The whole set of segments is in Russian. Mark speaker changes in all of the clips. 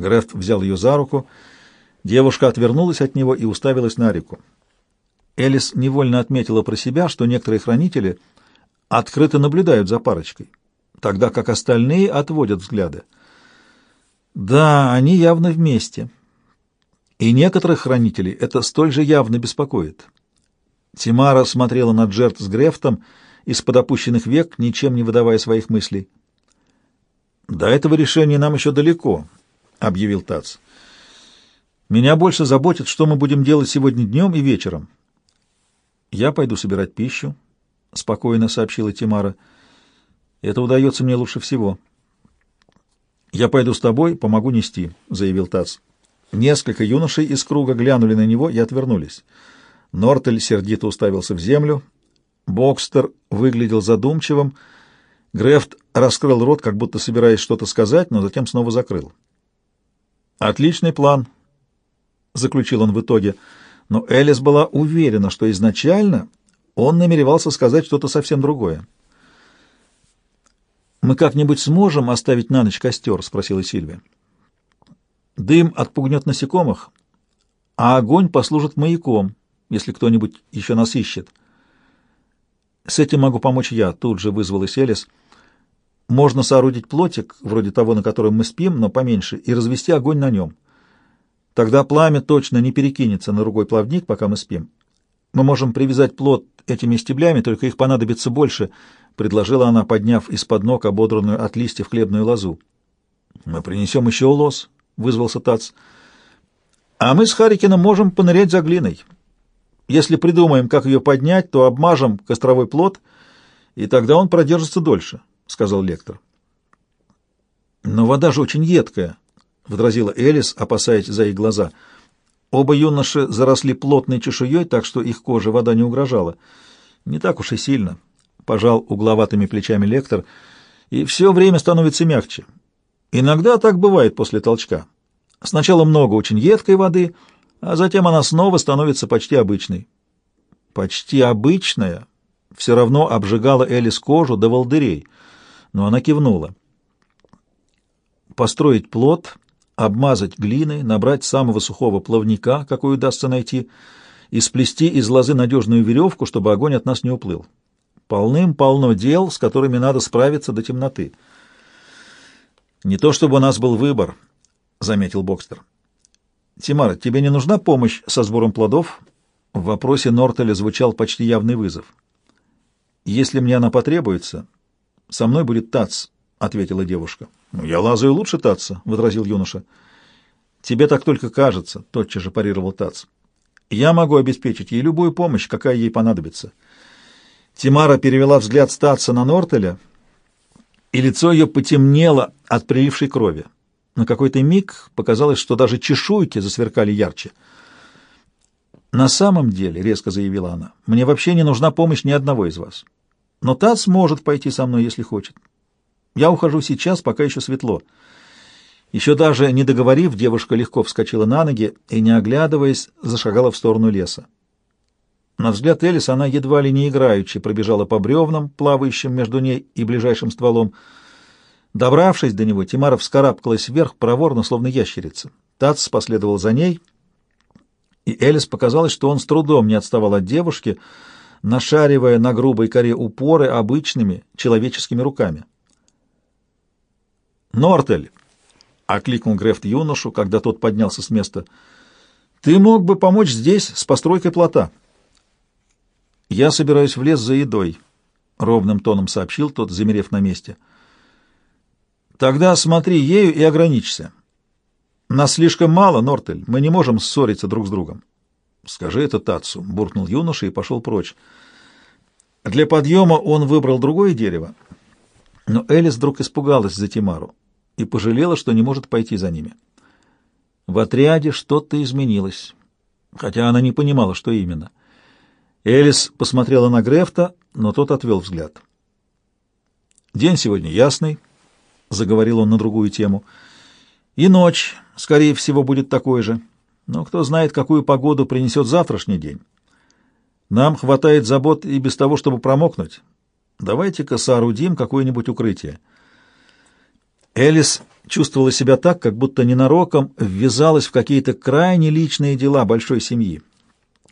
Speaker 1: Грефт взял ее за руку. Девушка отвернулась от него и уставилась на реку. Элис невольно отметила про себя, что некоторые хранители открыто наблюдают за парочкой, тогда как остальные отводят взгляды. Да, они явно вместе. И некоторых хранителей это столь же явно беспокоит. Тимара смотрела на Джерт с Грефтом из-под опущенных век, ничем не выдавая своих мыслей. «До этого решения нам еще далеко», — объявил Тац. «Меня больше заботит, что мы будем делать сегодня днем и вечером». «Я пойду собирать пищу», — спокойно сообщила Тимара. «Это удается мне лучше всего». «Я пойду с тобой, помогу нести», — заявил Тац. Несколько юношей из круга глянули на него и отвернулись. Нортель сердито уставился в землю. Бокстер выглядел задумчивым. Грефт раскрыл рот, как будто собираясь что-то сказать, но затем снова закрыл. «Отличный план», — заключил он в итоге, но Элис была уверена, что изначально он намеревался сказать что-то совсем другое. «Мы как-нибудь сможем оставить на ночь костер?» — спросила Сильвия. «Дым отпугнет насекомых, а огонь послужит маяком, если кто-нибудь еще нас ищет». «С этим могу помочь я», — тут же вызвалась Элис. «Можно соорудить плотик, вроде того, на котором мы спим, но поменьше, и развести огонь на нем. Тогда пламя точно не перекинется на другой плавник, пока мы спим. Мы можем привязать плот этими стеблями, только их понадобится больше, — предложила она, подняв из-под ног ободранную от листьев хлебную лозу. — Мы принесем еще лоз, — вызвался Тац. — А мы с Харикином можем понырять за глиной. Если придумаем, как ее поднять, то обмажем костровой плод, и тогда он продержится дольше, — сказал лектор. — Но вода же очень едкая, — возразила Элис, опасаясь за их глаза. Оба юноши заросли плотной чешуей, так что их коже вода не угрожала. Не так уж и сильно. — пожал угловатыми плечами лектор, и все время становится мягче. Иногда так бывает после толчка. Сначала много очень едкой воды, а затем она снова становится почти обычной. Почти обычная все равно обжигала Элис кожу до волдырей, но она кивнула. Построить плод, обмазать глиной, набрать самого сухого плавника, какой удастся найти, и сплести из лозы надежную веревку, чтобы огонь от нас не уплыл. Полным-полно дел, с которыми надо справиться до темноты. «Не то чтобы у нас был выбор», — заметил Бокстер. «Тимара, тебе не нужна помощь со сбором плодов?» В вопросе Нортеля звучал почти явный вызов. «Если мне она потребуется, со мной будет Тац», — ответила девушка. «Ну, я лазаю лучше Таца», — возразил юноша. «Тебе так только кажется», — тотчас же парировал Тац. «Я могу обеспечить ей любую помощь, какая ей понадобится». Тимара перевела взгляд статься на Нортеля, и лицо ее потемнело от прилившей крови. На какой-то миг показалось, что даже чешуйки засверкали ярче. «На самом деле», — резко заявила она, — «мне вообще не нужна помощь ни одного из вас. Но Тац может пойти со мной, если хочет. Я ухожу сейчас, пока еще светло». Еще даже не договорив, девушка легко вскочила на ноги и, не оглядываясь, зашагала в сторону леса. На взгляд Элис она едва ли не играючи пробежала по бревнам, плавающим между ней и ближайшим стволом. Добравшись до него, Тимара вскарабкалась вверх проворно, словно ящерица. Тац последовал за ней, и Элис показалось, что он с трудом не отставал от девушки, нашаривая на грубой коре упоры обычными человеческими руками. «Нортель!» — окликнул Грефт юношу, когда тот поднялся с места. «Ты мог бы помочь здесь с постройкой плота». «Я собираюсь в лес за едой», — ровным тоном сообщил тот, замерев на месте. «Тогда смотри ею и ограничься. Нас слишком мало, Нортель, мы не можем ссориться друг с другом». «Скажи это Татсу», — буркнул юноша и пошел прочь. Для подъема он выбрал другое дерево, но Элис вдруг испугалась за Тимару и пожалела, что не может пойти за ними. В отряде что-то изменилось, хотя она не понимала, что именно — Элис посмотрела на Грефта, но тот отвел взгляд. «День сегодня ясный», — заговорил он на другую тему, — «и ночь, скорее всего, будет такой же. Но кто знает, какую погоду принесет завтрашний день. Нам хватает забот и без того, чтобы промокнуть. Давайте-ка соорудим какое-нибудь укрытие». Элис чувствовала себя так, как будто ненароком ввязалась в какие-то крайне личные дела большой семьи,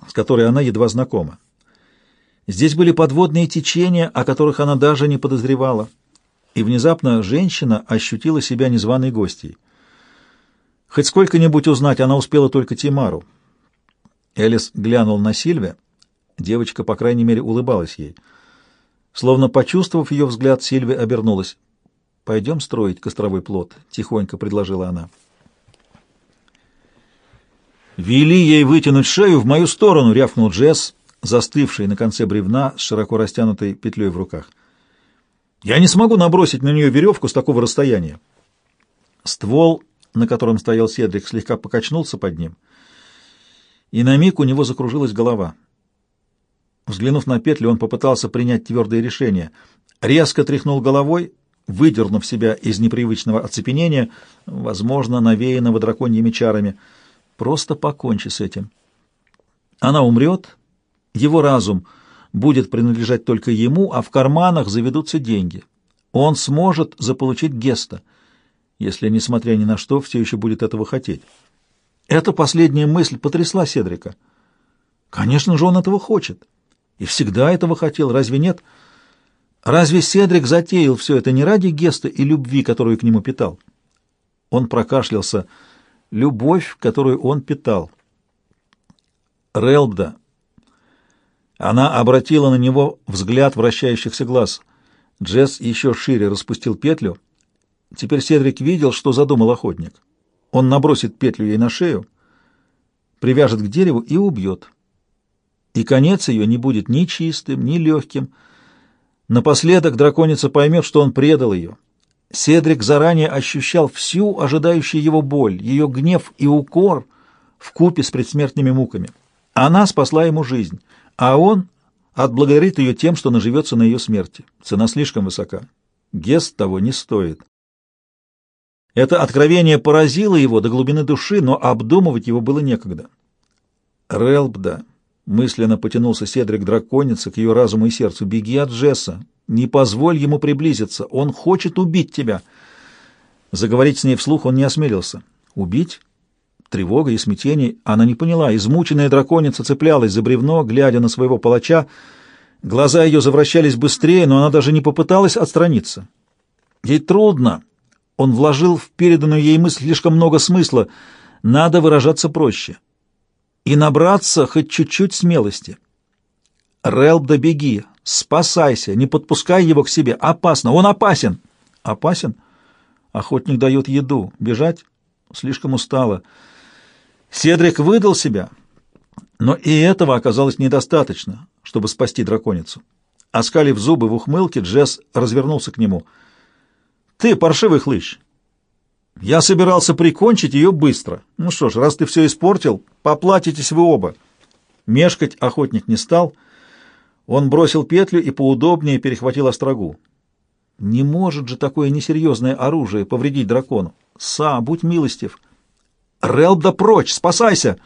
Speaker 1: с которой она едва знакома. Здесь были подводные течения, о которых она даже не подозревала, и внезапно женщина ощутила себя незваной гостьей. Хоть сколько-нибудь узнать она успела только Тимару. Элис глянул на Сильве. Девочка, по крайней мере, улыбалась ей. Словно почувствовав ее взгляд, Сильвия обернулась. «Пойдем строить костровой плод», — тихонько предложила она. «Вели ей вытянуть шею в мою сторону!» — рявкнул Джесс, застывший на конце бревна с широко растянутой петлей в руках. «Я не смогу набросить на нее веревку с такого расстояния». Ствол, на котором стоял Седрик, слегка покачнулся под ним, и на миг у него закружилась голова. Взглянув на петлю, он попытался принять твердое решение. Резко тряхнул головой, выдернув себя из непривычного оцепенения, возможно, навеянного драконьими чарами. Просто покончи с этим. Она умрет, его разум будет принадлежать только ему, а в карманах заведутся деньги. Он сможет заполучить Геста, если, несмотря ни на что, все еще будет этого хотеть. Эта последняя мысль потрясла Седрика. Конечно же, он этого хочет. И всегда этого хотел, разве нет? — Разве Седрик затеял все это не ради Геста и любви, которую к нему питал? Он прокашлялся. Любовь, которую он питал. Релбда. Она обратила на него взгляд вращающихся глаз. Джесс еще шире распустил петлю. Теперь Седрик видел, что задумал охотник. Он набросит петлю ей на шею, привяжет к дереву и убьет. И конец ее не будет ни чистым, ни легким, Напоследок драконица поймет, что он предал ее. Седрик заранее ощущал всю ожидающую его боль, ее гнев и укор в купе с предсмертными муками. Она спасла ему жизнь, а он отблагодарит ее тем, что наживется на ее смерти. Цена слишком высока. Гест того не стоит. Это откровение поразило его до глубины души, но обдумывать его было некогда. Релбда Мысленно потянулся Седрик драконица к ее разуму и сердцу. «Беги от Джесса! Не позволь ему приблизиться! Он хочет убить тебя!» Заговорить с ней вслух он не осмелился. «Убить?» Тревога и смятение она не поняла. Измученная драконица цеплялась за бревно, глядя на своего палача. Глаза ее завращались быстрее, но она даже не попыталась отстраниться. Ей трудно. Он вложил в переданную ей мысль слишком много смысла. Надо выражаться проще и набраться хоть чуть-чуть смелости. Релбда, беги, спасайся, не подпускай его к себе, опасно, он опасен. Опасен? Охотник дает еду. Бежать? Слишком устало. Седрик выдал себя, но и этого оказалось недостаточно, чтобы спасти драконицу. Оскалив зубы в ухмылке, Джесс развернулся к нему. «Ты, паршивый хлыщ, я собирался прикончить ее быстро. Ну что ж, раз ты все испортил, поплатитесь вы оба. Мешкать охотник не стал. Он бросил петлю и поудобнее перехватил острогу. Не может же такое несерьезное оружие повредить дракону. Са, будь милостив. Релда прочь, спасайся!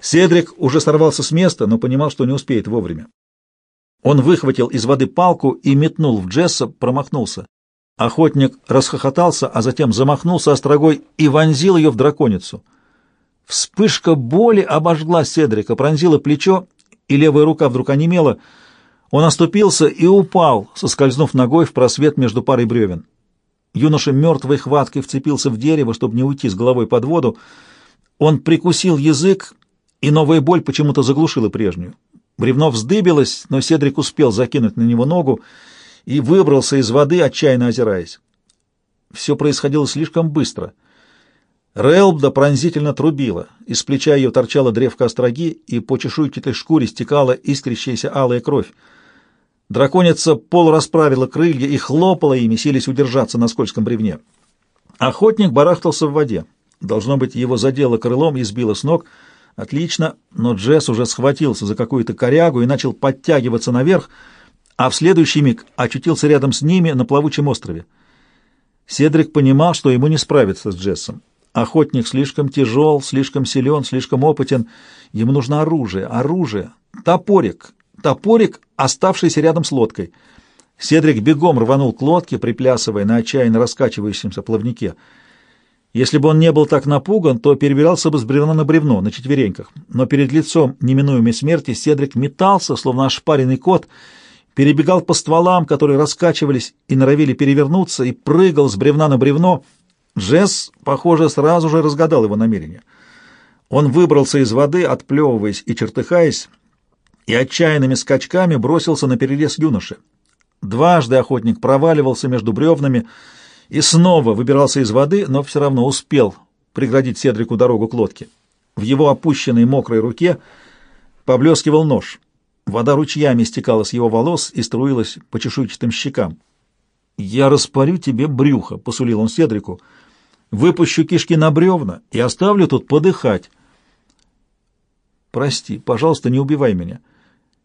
Speaker 1: Седрик уже сорвался с места, но понимал, что не успеет вовремя. Он выхватил из воды палку и метнул в Джесса, промахнулся. Охотник расхохотался, а затем замахнулся острогой и вонзил ее в драконицу. Вспышка боли обожгла Седрика, пронзила плечо, и левая рука вдруг онемела. Он оступился и упал, соскользнув ногой в просвет между парой бревен. Юноша мертвой хваткой вцепился в дерево, чтобы не уйти с головой под воду. Он прикусил язык, и новая боль почему-то заглушила прежнюю. Бревно вздыбилось, но Седрик успел закинуть на него ногу, и выбрался из воды, отчаянно озираясь. Все происходило слишком быстро. Релбда пронзительно трубила, из плеча ее торчала древко остроги, и по чешуйчатой шкуре стекала искрящаяся алая кровь. Драконица полурасправила крылья и хлопала ими, сились удержаться на скользком бревне. Охотник барахтался в воде. Должно быть, его задело крылом и сбило с ног. Отлично, но Джесс уже схватился за какую-то корягу и начал подтягиваться наверх, а в следующий миг очутился рядом с ними на плавучем острове. Седрик понимал, что ему не справиться с Джессом. Охотник слишком тяжел, слишком силен, слишком опытен. Ему нужно оружие, оружие, топорик, топорик, оставшийся рядом с лодкой. Седрик бегом рванул к лодке, приплясывая на отчаянно раскачивающемся плавнике. Если бы он не был так напуган, то перебирался бы с бревна на бревно, на четвереньках. Но перед лицом неминуемой смерти Седрик метался, словно ошпаренный кот, перебегал по стволам, которые раскачивались и норовили перевернуться, и прыгал с бревна на бревно. Джесс, похоже, сразу же разгадал его намерение. Он выбрался из воды, отплевываясь и чертыхаясь, и отчаянными скачками бросился на перерез юноши. Дважды охотник проваливался между бревнами и снова выбирался из воды, но все равно успел преградить Седрику дорогу к лодке. В его опущенной мокрой руке поблескивал нож. Вода ручьями стекала с его волос и струилась по чешуйчатым щекам. «Я распорю тебе брюхо», — посулил он Седрику. «Выпущу кишки на бревна и оставлю тут подыхать». «Прости, пожалуйста, не убивай меня.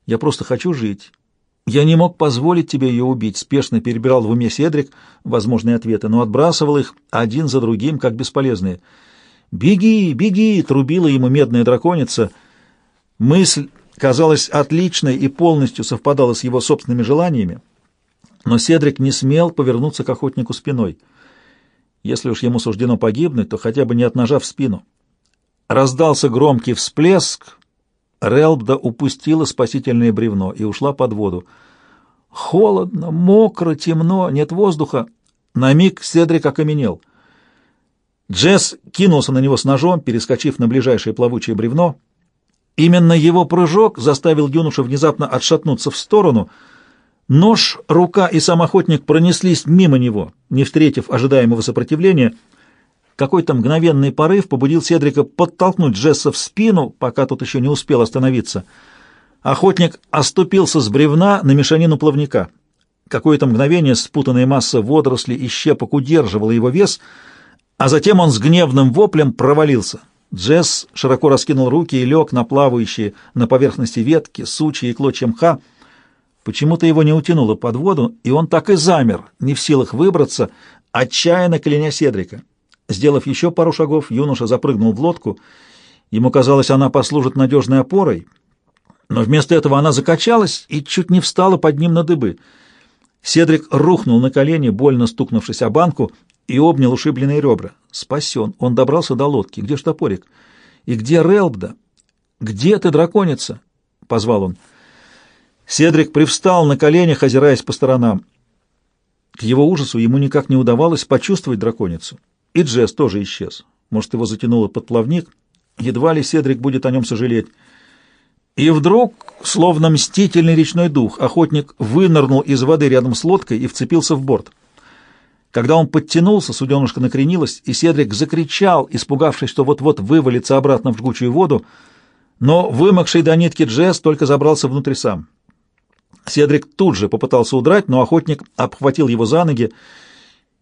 Speaker 1: Я просто хочу жить. «Я не мог позволить тебе ее убить», — спешно перебирал в уме Седрик возможные ответы, но отбрасывал их один за другим, как бесполезные. «Беги, беги!» — трубила ему медная драконица. Мысль казалась отличной и полностью совпадала с его собственными желаниями, но Седрик не смел повернуться к охотнику спиной. Если уж ему суждено погибнуть, то хотя бы не от ножа в спину. Раздался громкий всплеск, Релбда упустила спасительное бревно и ушла под воду. Холодно, мокро, темно, нет воздуха. На миг Седрик окаменел. Джесс кинулся на него с ножом, перескочив на ближайшее плавучее бревно. Именно его прыжок заставил юношу внезапно отшатнуться в сторону. Нож, рука и сам охотник пронеслись мимо него, не встретив ожидаемого сопротивления — какой-то мгновенный порыв побудил Седрика подтолкнуть Джесса в спину, пока тот еще не успел остановиться. Охотник оступился с бревна на мешанину плавника. Какое-то мгновение спутанная масса водорослей и щепок удерживала его вес, а затем он с гневным воплем провалился. Джесс широко раскинул руки и лег на плавающие на поверхности ветки, сучья и клочья мха. Почему-то его не утянуло под воду, и он так и замер, не в силах выбраться, отчаянно кляня Седрика. Сделав еще пару шагов, юноша запрыгнул в лодку. Ему казалось, она послужит надежной опорой, но вместо этого она закачалась и чуть не встала под ним на дыбы. Седрик рухнул на колени, больно стукнувшись о банку, и обнял ушибленные ребра. Спасен. Он добрался до лодки. Где ж топорик? И где Релбда? Где ты, драконица? — позвал он. Седрик привстал на коленях, озираясь по сторонам. К его ужасу ему никак не удавалось почувствовать драконицу. И Джесс тоже исчез. Может, его затянуло под плавник? Едва ли Седрик будет о нем сожалеть. И вдруг, словно мстительный речной дух, охотник вынырнул из воды рядом с лодкой и вцепился в борт. Когда он подтянулся, суденушка накренилась, и Седрик закричал, испугавшись, что вот-вот вывалится обратно в жгучую воду, но вымокший до нитки Джесс только забрался внутрь сам. Седрик тут же попытался удрать, но охотник обхватил его за ноги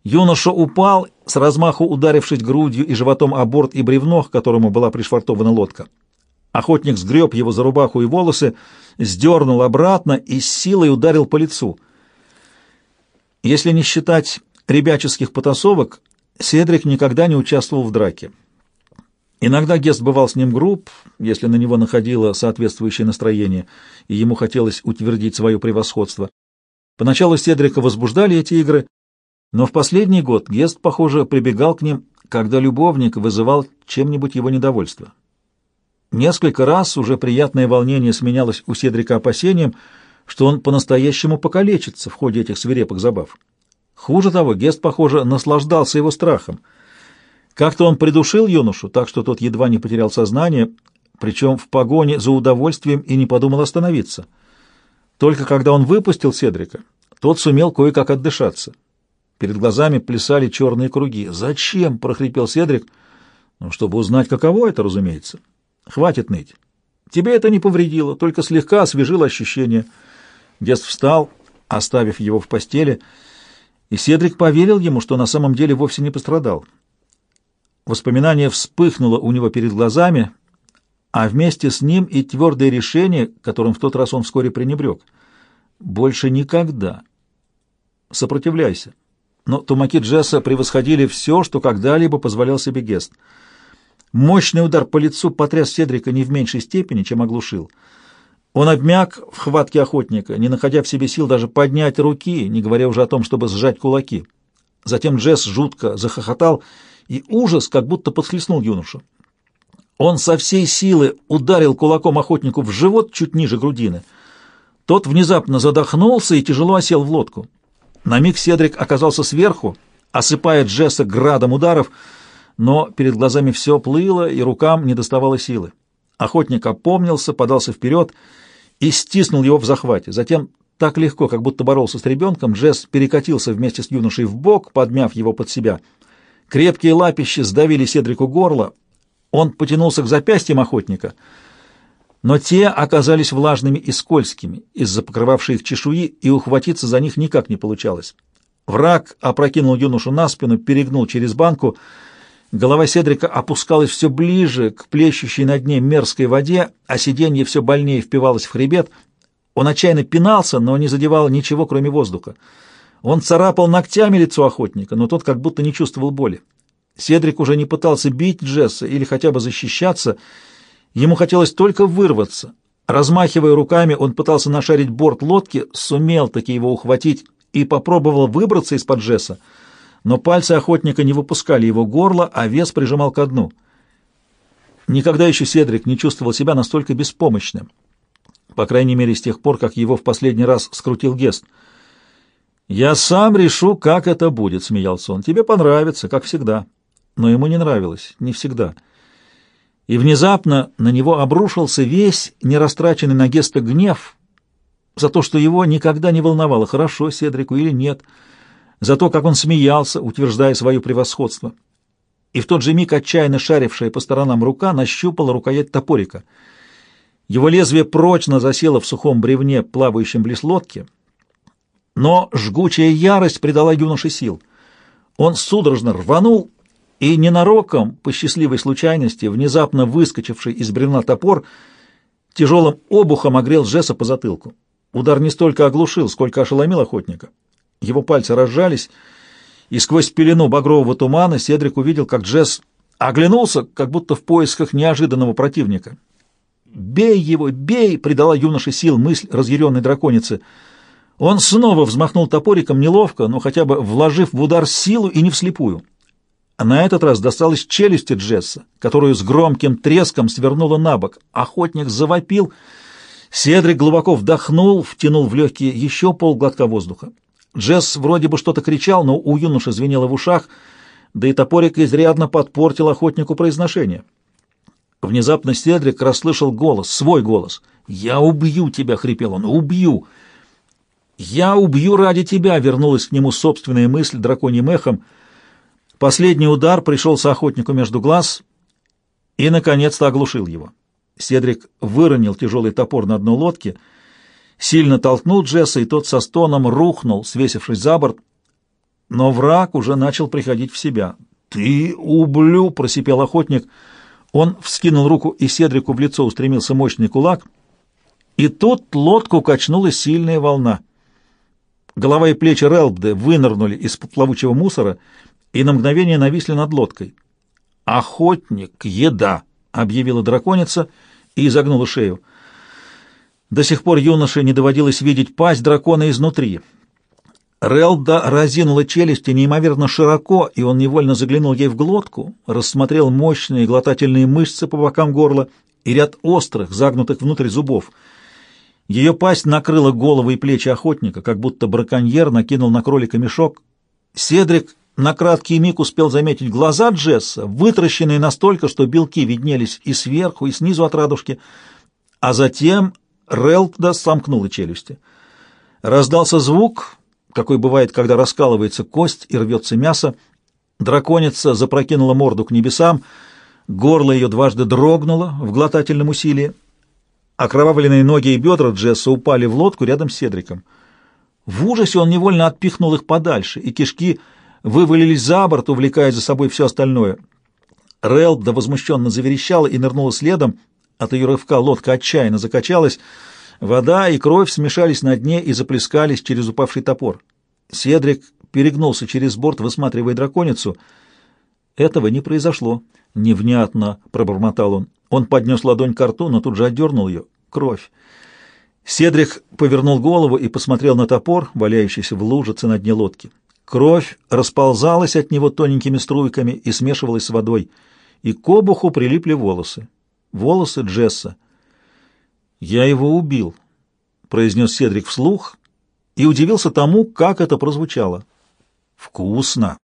Speaker 1: Юноша упал, с размаху ударившись грудью и животом о борт и бревно, к которому была пришвартована лодка. Охотник сгреб его за рубаху и волосы, сдернул обратно и силой ударил по лицу. Если не считать ребяческих потасовок, Седрик никогда не участвовал в драке. Иногда Гест бывал с ним груб, если на него находило соответствующее настроение, и ему хотелось утвердить свое превосходство. Поначалу Седрика возбуждали эти игры, но в последний год Гест, похоже, прибегал к ним, когда любовник вызывал чем-нибудь его недовольство. Несколько раз уже приятное волнение сменялось у Седрика опасением, что он по-настоящему покалечится в ходе этих свирепых забав. Хуже того, Гест, похоже, наслаждался его страхом. Как-то он придушил юношу, так что тот едва не потерял сознание, причем в погоне за удовольствием и не подумал остановиться. Только когда он выпустил Седрика, тот сумел кое-как отдышаться. Перед глазами плясали черные круги. «Зачем?» — прохрипел Седрик. «Ну, чтобы узнать, каково это, разумеется. Хватит ныть. Тебе это не повредило, только слегка освежило ощущение». Дест встал, оставив его в постели, и Седрик поверил ему, что на самом деле вовсе не пострадал. Воспоминание вспыхнуло у него перед глазами, а вместе с ним и твердое решение, которым в тот раз он вскоре пренебрег. «Больше никогда. Сопротивляйся но тумаки Джесса превосходили все, что когда-либо позволял себе Гест. Мощный удар по лицу потряс Седрика не в меньшей степени, чем оглушил. Он обмяк в хватке охотника, не находя в себе сил даже поднять руки, не говоря уже о том, чтобы сжать кулаки. Затем Джесс жутко захохотал, и ужас как будто подхлестнул юношу. Он со всей силы ударил кулаком охотнику в живот чуть ниже грудины. Тот внезапно задохнулся и тяжело осел в лодку. На миг Седрик оказался сверху, осыпая Джесса градом ударов, но перед глазами все плыло, и рукам не доставало силы. Охотник опомнился, подался вперед и стиснул его в захвате. Затем, так легко, как будто боролся с ребенком, Джесс перекатился вместе с юношей в бок, подмяв его под себя. Крепкие лапищи сдавили Седрику горло. Он потянулся к запястьям охотника, но те оказались влажными и скользкими из-за покрывавшей их чешуи, и ухватиться за них никак не получалось. Враг опрокинул юношу на спину, перегнул через банку. Голова Седрика опускалась все ближе к плещущей на дне мерзкой воде, а сиденье все больнее впивалось в хребет. Он отчаянно пинался, но не задевал ничего, кроме воздуха. Он царапал ногтями лицо охотника, но тот как будто не чувствовал боли. Седрик уже не пытался бить Джесса или хотя бы защищаться. Ему хотелось только вырваться. Размахивая руками, он пытался нашарить борт лодки, сумел таки его ухватить и попробовал выбраться из-под Джесса, но пальцы охотника не выпускали его горло, а вес прижимал ко дну. Никогда еще Седрик не чувствовал себя настолько беспомощным. По крайней мере, с тех пор, как его в последний раз скрутил Гест. «Я сам решу, как это будет», — смеялся он. «Тебе понравится, как всегда». Но ему не нравилось, не всегда. И внезапно на него обрушился весь нерастраченный на Геста гнев за то, что его никогда не волновало, хорошо Седрику или нет — за то, как он смеялся, утверждая свое превосходство. И в тот же миг отчаянно шарившая по сторонам рука нащупала рукоять топорика. Его лезвие прочно засело в сухом бревне, плавающем близ лодки, но жгучая ярость придала юноше сил. Он судорожно рванул, и ненароком, по счастливой случайности, внезапно выскочивший из бревна топор, тяжелым обухом огрел Джесса по затылку. Удар не столько оглушил, сколько ошеломил охотника. Его пальцы разжались, и сквозь пелену багрового тумана Седрик увидел, как Джесс оглянулся, как будто в поисках неожиданного противника. «Бей его, бей!» — придала юноше сил мысль разъяренной драконицы. Он снова взмахнул топориком неловко, но хотя бы вложив в удар силу и не вслепую. А на этот раз досталось челюсти Джесса, которую с громким треском свернула на бок. Охотник завопил. Седрик глубоко вдохнул, втянул в легкие еще полглотка воздуха. Джесс вроде бы что-то кричал, но у юноши звенело в ушах, да и топорик изрядно подпортил охотнику произношение. Внезапно Седрик расслышал голос, свой голос. «Я убью тебя!» — хрипел он. «Убью!» «Я убью ради тебя!» — вернулась к нему собственная мысль драконьим эхом. Последний удар пришелся охотнику между глаз и, наконец-то, оглушил его. Седрик выронил тяжелый топор на дно лодки — сильно толкнул Джесса, и тот со стоном рухнул, свесившись за борт. Но враг уже начал приходить в себя. «Ты ублю!» — просипел охотник. Он вскинул руку, и Седрику в лицо устремился мощный кулак. И тут лодку качнула сильная волна. Голова и плечи Релбде вынырнули из плавучего мусора и на мгновение нависли над лодкой. «Охотник, еда!» — объявила драконица и изогнула шею. До сих пор юноше не доводилось видеть пасть дракона изнутри. Релда разинула челюсти неимоверно широко, и он невольно заглянул ей в глотку, рассмотрел мощные глотательные мышцы по бокам горла и ряд острых, загнутых внутрь зубов. Ее пасть накрыла голову и плечи охотника, как будто браконьер накинул на кролика мешок. Седрик на краткий миг успел заметить глаза Джесса, вытращенные настолько, что белки виднелись и сверху, и снизу от радужки, а затем Релтда сомкнула челюсти. Раздался звук, какой бывает, когда раскалывается кость и рвется мясо. Драконица запрокинула морду к небесам, горло ее дважды дрогнуло в глотательном усилии. Окровавленные ноги и бедра Джесса упали в лодку рядом с Седриком. В ужасе он невольно отпихнул их подальше, и кишки вывалились за борт, увлекая за собой все остальное. Релда возмущенно заверещала и нырнула следом, от ее рывка лодка отчаянно закачалась, вода и кровь смешались на дне и заплескались через упавший топор. Седрик перегнулся через борт, высматривая драконицу. Этого не произошло. Невнятно пробормотал он. Он поднес ладонь к рту, но тут же отдернул ее. Кровь. Седрик повернул голову и посмотрел на топор, валяющийся в лужице на дне лодки. Кровь расползалась от него тоненькими струйками и смешивалась с водой, и к обуху прилипли волосы. Волосы Джесса. «Я его убил», — произнес Седрик вслух и удивился тому, как это прозвучало. «Вкусно!»